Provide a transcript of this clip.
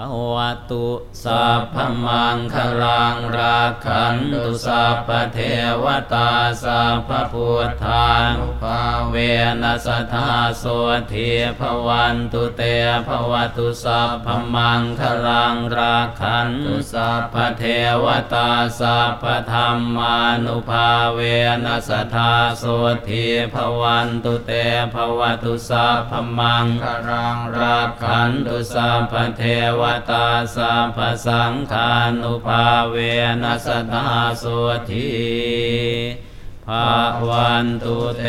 ภวตุสัพพมังคลังราคันตุสัพพเทวตาสัพพพุทธานุภาเวนัสธาโสธีภวันตุเตภวตุสัพพมังคลังราคันตุสัพพเทวตาสัพพธรรมานุภาเวนัสธาโสธีภวันตุเตภวตุสัพพมังคลังราคันตุสัพพเทวตาสัพพสังฆานุภาเวนัสนาโสธีภาวันตุเต